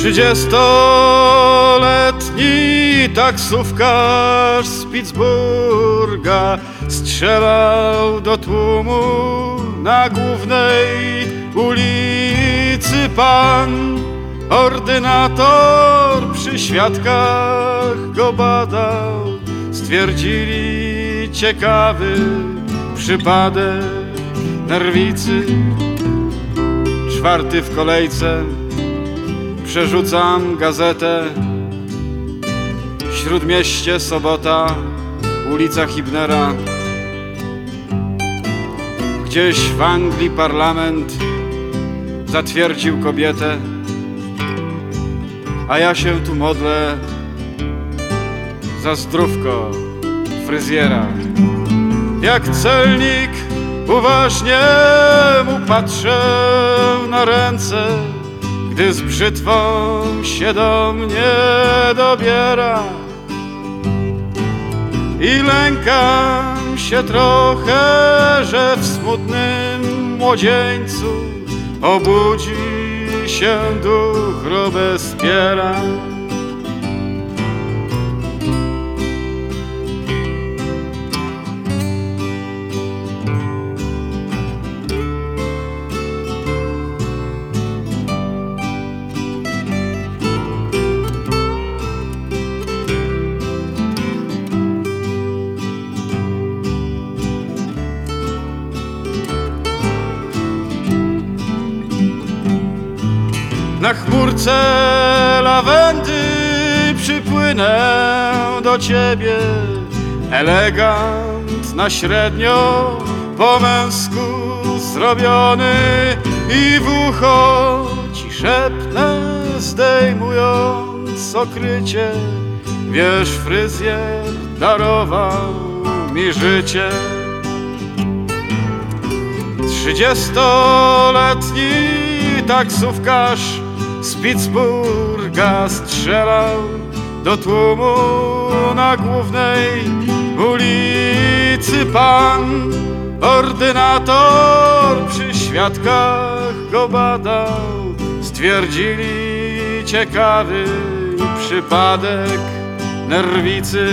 Trzydziestoletni taksówkarz z Pittsburgha strzelał do tłumu na głównej ulicy pan. Ordynator przy świadkach go badał, stwierdzili ciekawy przypadek nerwicy. Czwarty w kolejce Przerzucam gazetę. Śródmieście, sobota Ulica Hibnera. Gdzieś w Anglii parlament Zatwierdził kobietę. A ja się tu modlę Za zdrówko fryzjera. Jak celnik uważnie mu patrzę na ręce gdy z brzytwą się do mnie dobiera i lękam się trochę, że w smutnym młodzieńcu obudzi się duch Robespiera. Na chmurce lawendy przypłynę do ciebie. Elegant na średnio po męsku zrobiony I w ucho ci szepnę zdejmując okrycie. Wiesz fryzjer darował mi życie. Trzydziestoletni taksówkarz z Pittsburgha strzelał do tłumu na głównej ulicy pan. Ordynator przy świadkach go badał, stwierdzili ciekawy przypadek nerwicy.